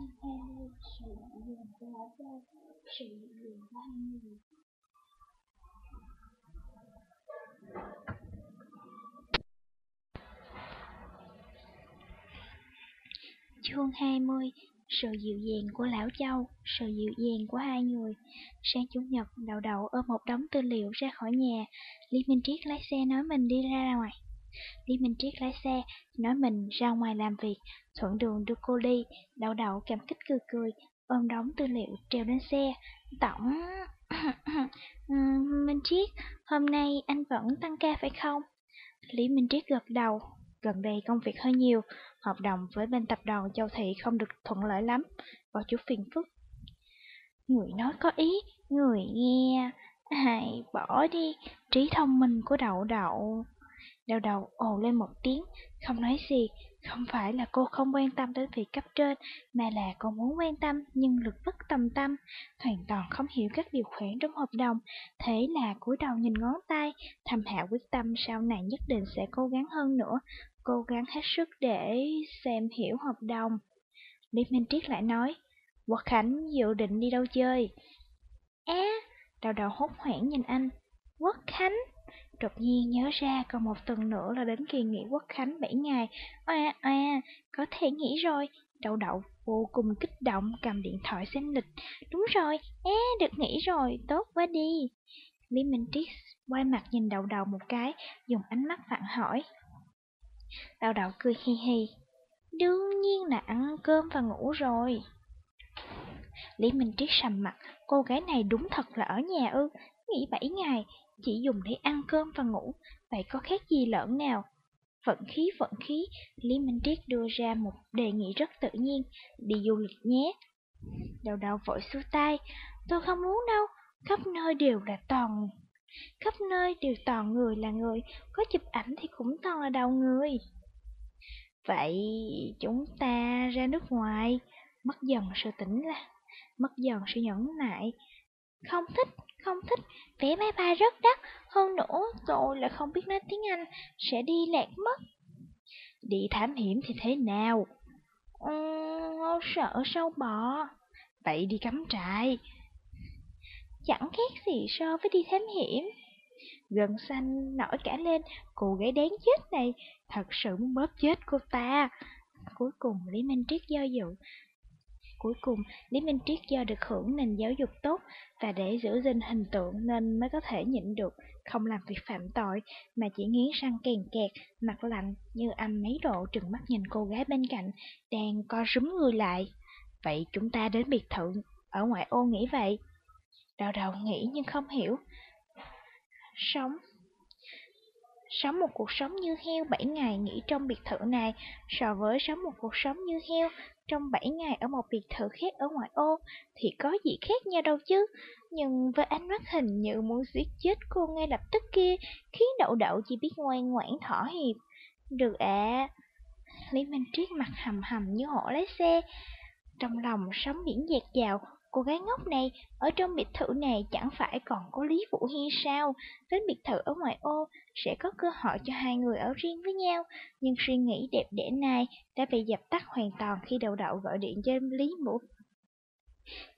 Sang hai mươi sự dường sự dường người. Chương 20 Sự dịu dàng của Lão Châu, sự dịu dàng của hai người Sáng Chủ nhật, đầu đầu ôm một đống tư liệu ra khỏi nhà Lý Minh Triết lái xe nói mình đi ra ngoài Lý Minh Triết lái xe, nói mình ra ngoài làm việc Thuận đường đưa cô đi, đậu đậu cảm kích cười cười Ôm đóng tư liệu treo lên xe Tổng... Minh Triết, hôm nay anh vẫn tăng ca phải không? Lý Minh Triết gật đầu Gần đây công việc hơi nhiều, hợp đồng với bên tập đoàn Châu Thị không được thuận lợi lắm, có chút phiền phức. Người nói có ý, người nghe, hãy bỏ đi, trí thông minh của đậu đậu đau đầu ồ lên một tiếng, không nói gì, không phải là cô không quan tâm đến việc cấp trên, mà là cô muốn quan tâm nhưng lực bất tầm tâm, hoàn toàn không hiểu các điều khoản trong hợp đồng. Thế là cúi đầu nhìn ngón tay, thầm hạ quyết tâm sau này nhất định sẽ cố gắng hơn nữa, cố gắng hết sức để xem hiểu hợp đồng. Lý Minh Triết lại nói, Quốc Khánh dự định đi đâu chơi? Á, đầu đầu hốt hoảng nhìn anh, Quốc Khánh? Đột nhiên nhớ ra còn một tuần nữa là đến kỳ nghỉ Quốc Khánh 7 ngày. À, à, có thể nghỉ rồi. Đậu đậu vô cùng kích động cầm điện thoại xem lịch. Đúng rồi, é được nghỉ rồi, tốt quá đi. Lý Minh Triết quay mặt nhìn đậu đậu một cái, dùng ánh mắt vặn hỏi. Đậu đậu cười hi hi. Đương nhiên là ăn cơm và ngủ rồi. Lý Minh Triết sầm mặt, cô gái này đúng thật là ở nhà ư, nghỉ 7 ngày, chỉ dùng để ăn cơm và ngủ, vậy có khác gì lợn nào? Vận khí vận khí, Lý Minh Triết đưa ra một đề nghị rất tự nhiên, đi du lịch nhé. Đầu đầu vội xua tay, tôi không muốn đâu, khắp nơi đều là toàn Khắp nơi đều toàn người là người, có chụp ảnh thì cũng toàn là đầu người. Vậy chúng ta ra nước ngoài, mất dần sự tỉnh là, mất dần sự nhẫn nại. Không thích, không thích, vé máy bay rất đắt, hơn nữa tôi lại không biết nói tiếng Anh, sẽ đi lạc mất. Đi thám hiểm thì thế nào? Ừ, sợ sâu bọ. Vậy đi cắm trại, chẳng khác gì so với đi thám hiểm. Gần xanh nổi cả lên, cô gái đáng chết này, thật sự muốn bóp chết cô ta. Cuối cùng Lý Minh Triết do dự. Cuối cùng, Lý Minh Triết do được hưởng nền giáo dục tốt và để giữ gìn hình tượng nên mới có thể nhịn được, không làm việc phạm tội mà chỉ nghiến răng kèn kẹt, mặt lạnh như âm mấy độ trừng mắt nhìn cô gái bên cạnh, đang co rúm người lại. Vậy chúng ta đến biệt thự, ở ngoại ô nghĩ vậy. Đầu đầu nghĩ nhưng không hiểu. Sống Sống một cuộc sống như heo 7 ngày nghỉ trong biệt thự này so với sống một cuộc sống như heo trong 7 ngày ở một biệt thự khác ở ngoại ô thì có gì khác nhau đâu chứ. Nhưng với ánh mắt hình như muốn giết chết cô ngay lập tức kia khiến đậu đậu chỉ biết ngoan ngoãn thỏ hiệp. Được ạ. À. Lý Minh Triết mặt hầm hầm như hổ lái xe. Trong lòng sóng biển dạt dào, Cô gái ngốc này, ở trong biệt thự này chẳng phải còn có Lý Vũ hi sao? Đến biệt thự ở ngoại ô, sẽ có cơ hội cho hai người ở riêng với nhau. Nhưng suy nghĩ đẹp đẽ này đã bị dập tắt hoàn toàn khi đầu đậu gọi điện cho Lý Vũ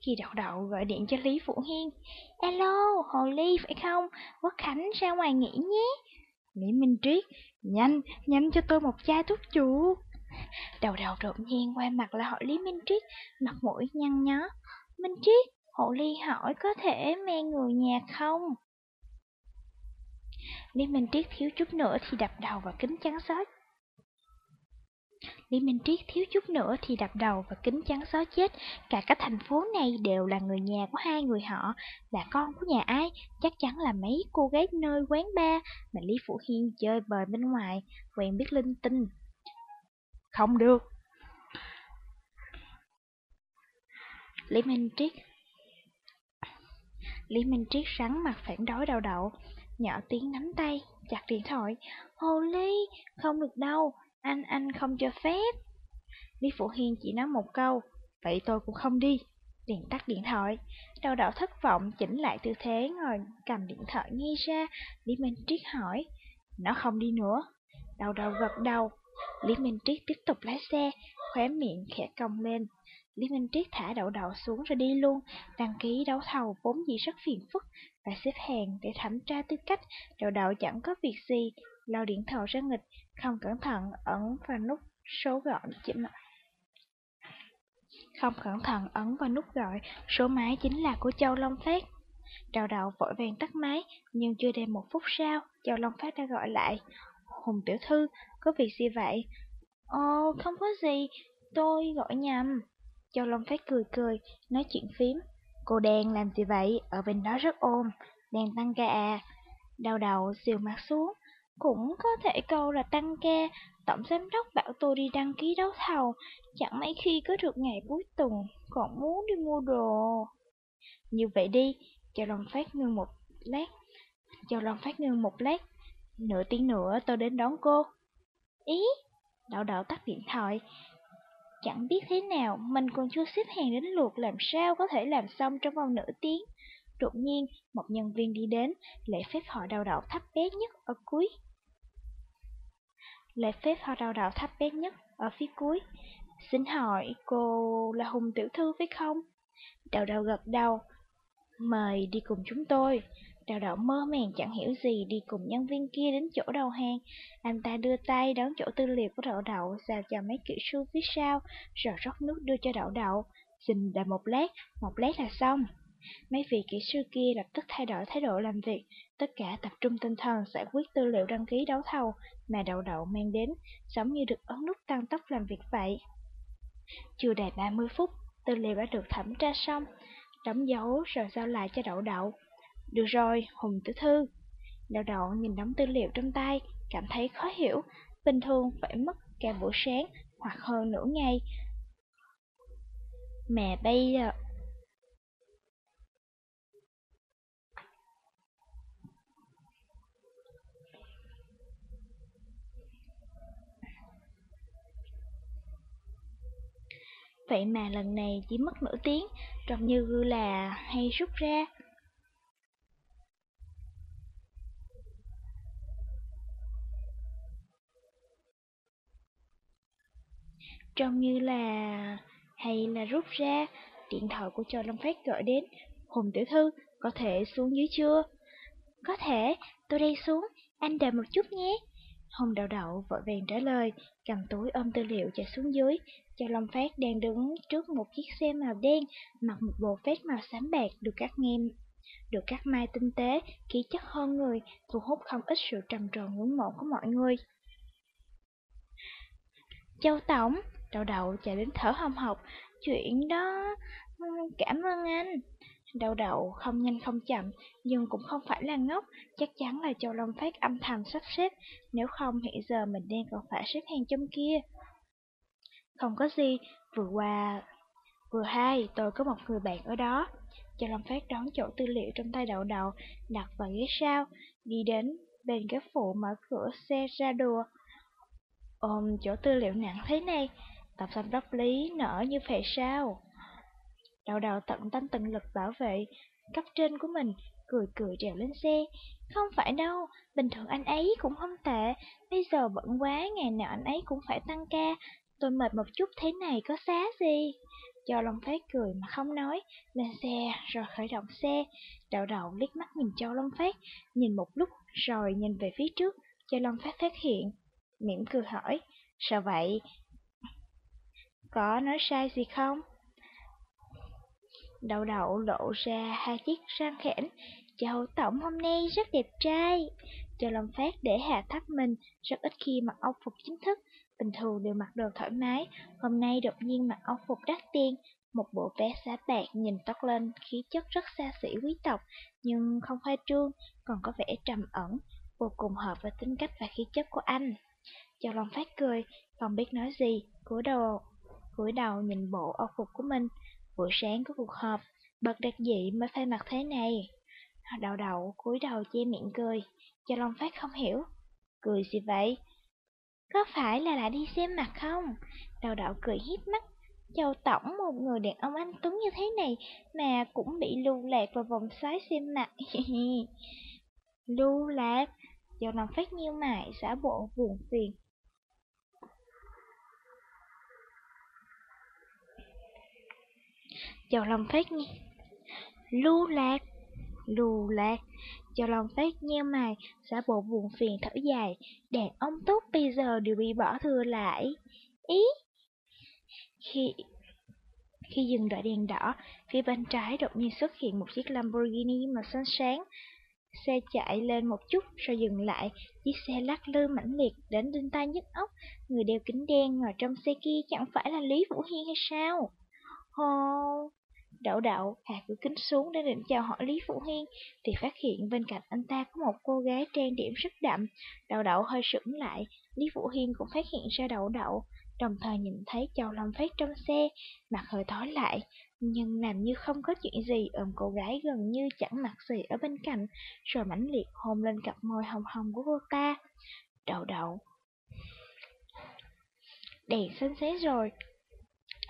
khi đậu đậu gọi điện cho Lý Vũ Hiên. Alo, Hồ Ly phải không? Quốc Khánh ra ngoài nghỉ nhé. Lý Minh Triết, nhanh, nhanh cho tôi một chai thuốc chuột. Đầu đầu đột nhiên quay mặt là họ Lý Minh Triết, mặt mũi nhăn nhó. Minh Triết, hộ ly hỏi có thể mang người nhà không? Lý Minh Triết thiếu chút nữa thì đập đầu vào kính chắn gió. Lý Minh Triết thiếu chút nữa thì đập đầu vào kính chắn gió chết. Cả cái thành phố này đều là người nhà của hai người họ, là con của nhà ai, chắc chắn là mấy cô gái nơi quán bar mà Lý Phụ Hiên chơi bời bên ngoài, quen biết linh tinh. Không được, Lý Minh Triết Lý Minh Triết rắn mặt phản đối đau đậu, nhỏ tiếng nắm tay, chặt điện thoại. Hồ Ly, không được đâu, anh anh không cho phép. Lý Phụ Hiên chỉ nói một câu, vậy tôi cũng không đi. Liền tắt điện thoại, đầu đậu thất vọng chỉnh lại tư thế ngồi cầm điện thoại ngay ra. Lý Minh Triết hỏi, nó không đi nữa. Đầu đầu gật đầu, Lý Minh Triết tiếp tục lái xe, khóe miệng khẽ cong lên. Lý Minh Triết thả đậu đậu xuống rồi đi luôn, đăng ký đấu thầu vốn dĩ rất phiền phức, phải xếp hàng để thẩm tra tư cách, đậu đậu chẳng có việc gì, lau điện thoại ra nghịch, không cẩn thận ẩn vào nút số gọi chính không cẩn thận ấn vào nút gọi, số máy chính là của Châu Long Phát. Đào đậu vội vàng tắt máy, nhưng chưa đầy một phút sau, Châu Long Phát đã gọi lại. Hùng tiểu thư, có việc gì vậy? Ồ, không có gì, tôi gọi nhầm. Châu Long Phát cười cười, nói chuyện phím. Cô đen làm gì vậy? Ở bên đó rất ôm. Đang tăng ca à? Đau đầu siêu mặt xuống. Cũng có thể câu là tăng ca, tổng giám đốc bảo tôi đi đăng ký đấu thầu, chẳng mấy khi có được ngày cuối tuần, còn muốn đi mua đồ. Như vậy đi, cho Long Phát ngưng một lát. Cho Long Phát ngưng một lát, nửa tiếng nữa tôi đến đón cô. Ý, đậu đậu tắt điện thoại. Chẳng biết thế nào, mình còn chưa xếp hàng đến lượt làm sao có thể làm xong trong vòng nửa tiếng. Đột nhiên, một nhân viên đi đến, lễ phép họ đau đầu thấp bé nhất ở cuối. Lễ phép họ đau đầu thấp bé nhất ở phía cuối. Xin hỏi cô là Hùng Tiểu Thư phải không? Đầu đầu gật đầu. Mời đi cùng chúng tôi. Đào đậu mơ màng chẳng hiểu gì đi cùng nhân viên kia đến chỗ đầu hàng. Anh ta đưa tay đón chỗ tư liệu của đậu đậu, giao cho mấy kỹ sư phía sau, rồi rót nước đưa cho đậu đậu. Xin đợi một lát, một lát là xong. Mấy vị kỹ sư kia lập tức thay đổi thái độ làm việc, tất cả tập trung tinh thần giải quyết tư liệu đăng ký đấu thầu mà đậu đậu mang đến, giống như được ấn nút tăng tốc làm việc vậy. Chưa đầy 30 phút, tư liệu đã được thẩm tra xong, đóng dấu rồi giao lại cho đậu đậu. Được rồi, Hùng Tử Thư. Đậu đậu nhìn đóng tư liệu trong tay, cảm thấy khó hiểu, bình thường phải mất cả buổi sáng hoặc hơn nửa ngày. Mẹ bây giờ Vậy mà lần này chỉ mất nửa tiếng, trông như là hay rút ra. Trông như là hay là rút ra, điện thoại của Châu Long Phát gọi đến. Hùng tiểu thư, có thể xuống dưới chưa? Có thể, tôi đây xuống, anh đợi một chút nhé. Hùng đậu đậu vội vàng trả lời, cầm túi ôm tư liệu chạy xuống dưới. Châu Long Phát đang đứng trước một chiếc xe màu đen, mặc một bộ vest màu xám bạc được cắt ngang được cắt mai tinh tế, khí chất hơn người, thu hút không ít sự trầm trồ ngưỡng mộ của mọi người. Châu Tổng, đầu đầu chạy đến thở hồng hộc, chuyện đó... Ừ, cảm ơn anh. Đậu đậu không nhanh không chậm, nhưng cũng không phải là ngốc, chắc chắn là Châu Long Phát âm thầm sắp xếp, nếu không hiện giờ mình đang còn phải xếp hàng trong kia. Không có gì, vừa qua... Vừa hai, tôi có một người bạn ở đó. Cho Long Phát đón chỗ tư liệu trong tay đậu đậu, đặt vào ghế sau, đi đến bên cái phụ mở cửa xe ra đùa. Ôm chỗ tư liệu nặng thế này, tập giám đốc lý nở như vậy sao? Đậu đậu tận tâm tận lực bảo vệ cấp trên của mình, cười cười trèo lên xe. Không phải đâu, bình thường anh ấy cũng không tệ, bây giờ bận quá, ngày nào anh ấy cũng phải tăng ca, tôi mệt một chút thế này có xá gì. Cho Long Phát cười mà không nói, lên xe rồi khởi động xe. Đậu đậu liếc mắt nhìn Châu Long Phát, nhìn một lúc rồi nhìn về phía trước, cho Long Phát phát hiện. Mỉm cười hỏi, sao vậy? Có nói sai gì không? Đậu đậu lộ ra hai chiếc răng khẽn. Châu Tổng hôm nay rất đẹp trai. Châu Long Phát để hạ thấp mình, rất ít khi mặc âu phục chính thức. Bình thường đều mặc đồ thoải mái, hôm nay đột nhiên mặc áo phục đắt tiền. Một bộ vé xá bạc nhìn tóc lên, khí chất rất xa xỉ quý tộc, nhưng không khoa trương, còn có vẻ trầm ẩn, vô cùng hợp với tính cách và khí chất của anh. Châu Long Phát cười, không biết nói gì, cúi đầu, cúi đầu nhìn bộ áo phục của mình. Buổi sáng có cuộc họp, bật đặc dị mới phải mặc thế này. Đầu đầu cúi đầu che miệng cười, Châu Long Phát không hiểu. Cười gì vậy? Có phải là lại đi xem mặt không? Đào đạo cười hít mắt. Châu Tổng một người đàn ông anh Tuấn như thế này mà cũng bị lưu lạc vào vòng xoáy xem mặt. lưu lạc? Châu Long phát nhiêu mại, giả bộ buồn phiền. Châu Long phát nhiêu. Lưu lạc? Lưu lạc. Châu Long Phát nheo mày, giả bộ buồn phiền thở dài. Đàn ông tốt bây giờ đều bị bỏ thừa lại. Ý? Khi khi dừng đợi đèn đỏ, phía bên trái đột nhiên xuất hiện một chiếc Lamborghini màu xanh sáng. Xe chạy lên một chút rồi dừng lại, chiếc xe lắc lư mãnh liệt đến đinh tai nhức óc. Người đeo kính đen ngồi trong xe kia chẳng phải là Lý Vũ Hiên hay sao? Hô! Đậu đậu hạ cửa kính xuống để định chào hỏi Lý Phụ Hiên, thì phát hiện bên cạnh anh ta có một cô gái trang điểm rất đậm. Đậu đậu hơi sững lại, Lý Phụ Hiên cũng phát hiện ra đậu đậu, đồng thời nhìn thấy chầu Lâm Phát trong xe, mặt hơi tối lại, nhưng làm như không có chuyện gì ôm cô gái gần như chẳng mặc gì ở bên cạnh, rồi mãnh liệt hôn lên cặp môi hồng hồng của cô ta. Đậu đậu. Đèn sáng xé rồi,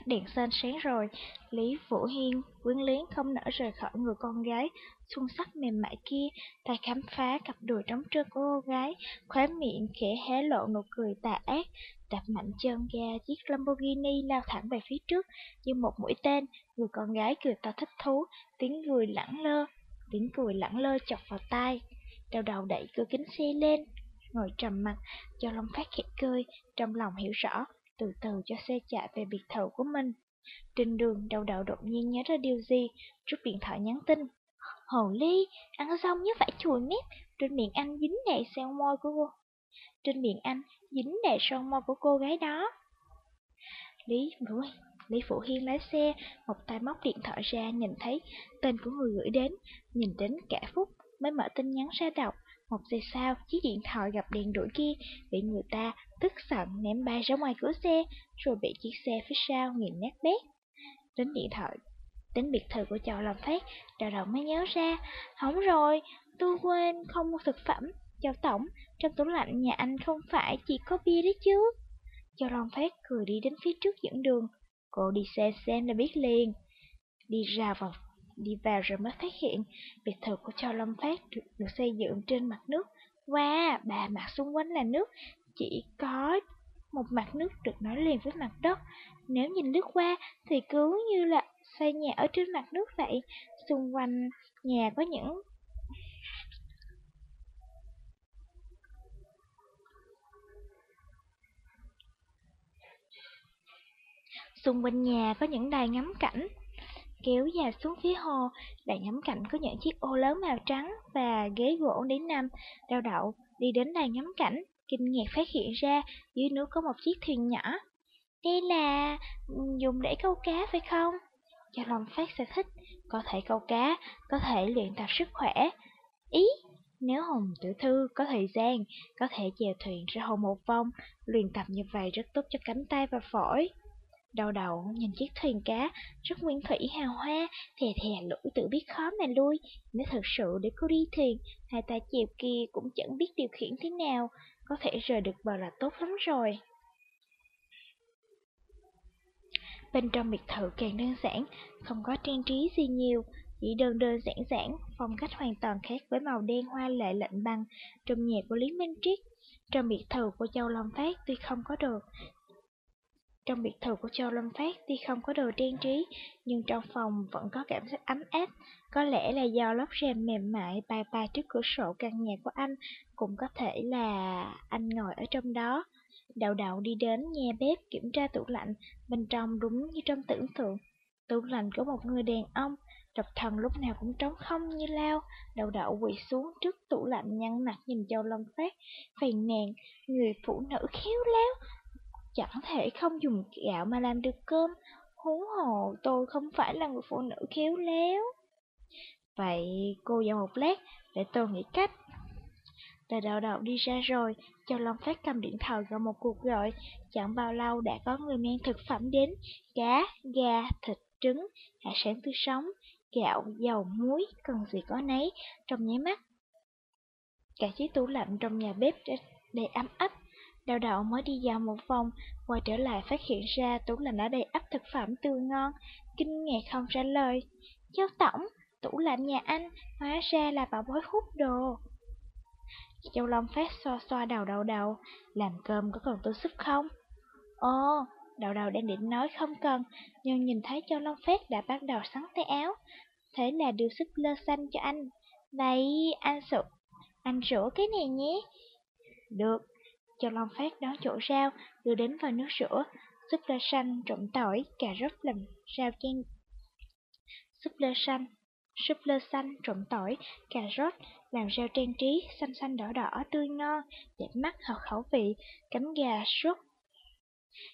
Đèn xanh sáng rồi, Lý Vũ Hiên quyến luyến không nỡ rời khỏi người con gái, xuân sắc mềm mại kia, tay khám phá cặp đùi trống trơn của cô gái, khóe miệng khẽ hé lộ nụ cười tà ác, đạp mạnh chân ga chiếc Lamborghini lao thẳng về phía trước như một mũi tên, người con gái cười to thích thú, tiếng cười lẳng lơ, tiếng cười lẳng lơ chọc vào tai. Đầu đầu đẩy cửa kính xe lên, ngồi trầm mặt, cho Long Phát khẽ cười, trong lòng hiểu rõ, từ từ cho xe chạy về biệt thự của mình. Trên đường, đầu đầu đột nhiên nhớ ra điều gì, rút điện thoại nhắn tin. Hồ ly, ăn xong nhớ phải chùi mép, trên miệng anh dính đầy son môi của cô. Trên miệng anh dính đầy son môi của cô gái đó. Lý Vũ Lý Phụ Hiên lái xe, một tay móc điện thoại ra nhìn thấy tên của người gửi đến, nhìn đến cả phút mới mở tin nhắn ra đọc. Một giây sau, chiếc điện thoại gặp đèn đuổi kia, bị người ta tức giận ném bay ra ngoài cửa xe, rồi bị chiếc xe phía sau nghiền nát bét. Đến điện thoại, đến biệt thự của chậu làm phát, đào đầu mới nhớ ra, hỏng rồi, tôi quên không mua thực phẩm. Châu Tổng, trong tủ lạnh nhà anh không phải chỉ có bia đấy chứ. Châu Long Phát cười đi đến phía trước dẫn đường. Cô đi xe xem là biết liền. Đi ra vào đi vào rồi mới phát hiện biệt thự của Châu Lâm Phát được, được xây dựng trên mặt nước. Wow, ba mặt xung quanh là nước, chỉ có một mặt nước được nối liền với mặt đất. Nếu nhìn lướt qua thì cứ như là xây nhà ở trên mặt nước vậy. Xung quanh nhà có những Xung quanh nhà có những đài ngắm cảnh, kéo dài xuống phía hồ, đã ngắm cảnh có những chiếc ô lớn màu trắng và ghế gỗ đến nằm. Đào đậu đi đến đài ngắm cảnh, kinh ngạc phát hiện ra dưới nước có một chiếc thuyền nhỏ. Đây là ừ, dùng để câu cá phải không? Cho lòng phát sẽ thích, có thể câu cá, có thể luyện tập sức khỏe. Ý, nếu Hồng tiểu thư có thời gian, có thể chèo thuyền ra hồ một vòng, luyện tập như vậy rất tốt cho cánh tay và phổi. Đầu đầu nhìn chiếc thuyền cá, rất nguyên thủy hào hoa, thè thè lũi tự biết khó mà lui. Nếu thật sự để cô đi thuyền, hai tay chiều kia cũng chẳng biết điều khiển thế nào, có thể rời được bờ là tốt lắm rồi. Bên trong biệt thự càng đơn giản, không có trang trí gì nhiều, chỉ đơn đơn giản giản, phong cách hoàn toàn khác với màu đen hoa lệ lạnh băng trong nhà của Lý Minh Triết. Trong biệt thự của Châu Long Phát tuy không có được trong biệt thự của Châu Lâm Phát tuy không có đồ trang trí, nhưng trong phòng vẫn có cảm giác ấm áp. Có lẽ là do lớp rèm mềm mại bay bay trước cửa sổ căn nhà của anh, cũng có thể là anh ngồi ở trong đó. Đậu đậu đi đến nhà bếp kiểm tra tủ lạnh, bên trong đúng như trong tưởng tượng. Tủ lạnh có một người đàn ông, độc thần lúc nào cũng trống không như lao. Đậu đậu quỳ xuống trước tủ lạnh nhăn mặt nhìn Châu Lâm Phát, phàn nàn, người phụ nữ khéo léo, chẳng thể không dùng gạo mà làm được cơm, huống hồ tôi không phải là người phụ nữ khéo léo. Vậy cô dạo một lát, để tôi nghĩ cách. Tờ đào đầu đi ra rồi, Châu Long Phát cầm điện thoại gọi một cuộc gọi, chẳng bao lâu đã có người mang thực phẩm đến, cá, gà, thịt, trứng, hải sản tươi sống, gạo, dầu, muối, cần gì có nấy, trong nháy mắt. Cả chiếc tủ lạnh trong nhà bếp đầy ấm áp, Đào đậu mới đi dạo một vòng, quay trở lại phát hiện ra tủ lạnh ở đây ấp thực phẩm tươi ngon, kinh ngạc không trả lời. Châu Tổng, tủ lạnh nhà anh, hóa ra là bảo bối hút đồ. Châu Long phát xoa xoa đầu đầu đầu, làm cơm có cần tôi giúp không? Ồ, Đầu đầu đang định nói không cần, nhưng nhìn thấy Châu Long Phát đã bắt đầu sắn tay áo. Thế là đưa súp lơ xanh cho anh. Này, anh sụp, anh rửa cái này nhé. Được, cho Long Phát đón chỗ rau, đưa đến vào nước rửa, súp lơ xanh, trộn tỏi, cà rốt làm rau chiên. Súp lơ xanh, súp lơ xanh, trộn tỏi, cà rốt, làm rau trang trí, xanh xanh đỏ đỏ, tươi ngon, đẹp mắt, hợp khẩu vị, cánh gà sốt.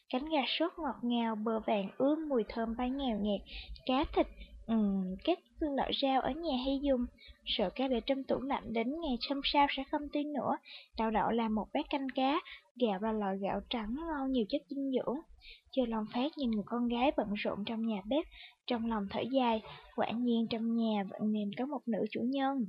Cánh gà sốt ngọt ngào, bờ vàng ướm mùi thơm bay ngào nhạt, cá thịt, ừm, các loại rau ở nhà hay dùng. Sợ cá để trong tủ lạnh đến ngày hôm sau sẽ không tươi nữa. Đậu đậu làm một bát canh cá, gạo là loại gạo trắng ngon nhiều chất dinh dưỡng. Chưa lòng phát nhìn người con gái bận rộn trong nhà bếp, trong lòng thở dài, quả nhiên trong nhà vẫn nên có một nữ chủ nhân.